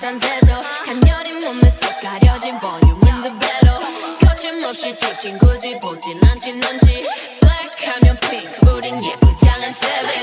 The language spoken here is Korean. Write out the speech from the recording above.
못한데도. 간여린 몸에서 가려진 볼륨은 더 배로 거침없이 찍진 굳이 보진 않지 넌지. Black 하면 pink 우린 예쁘장한 셀리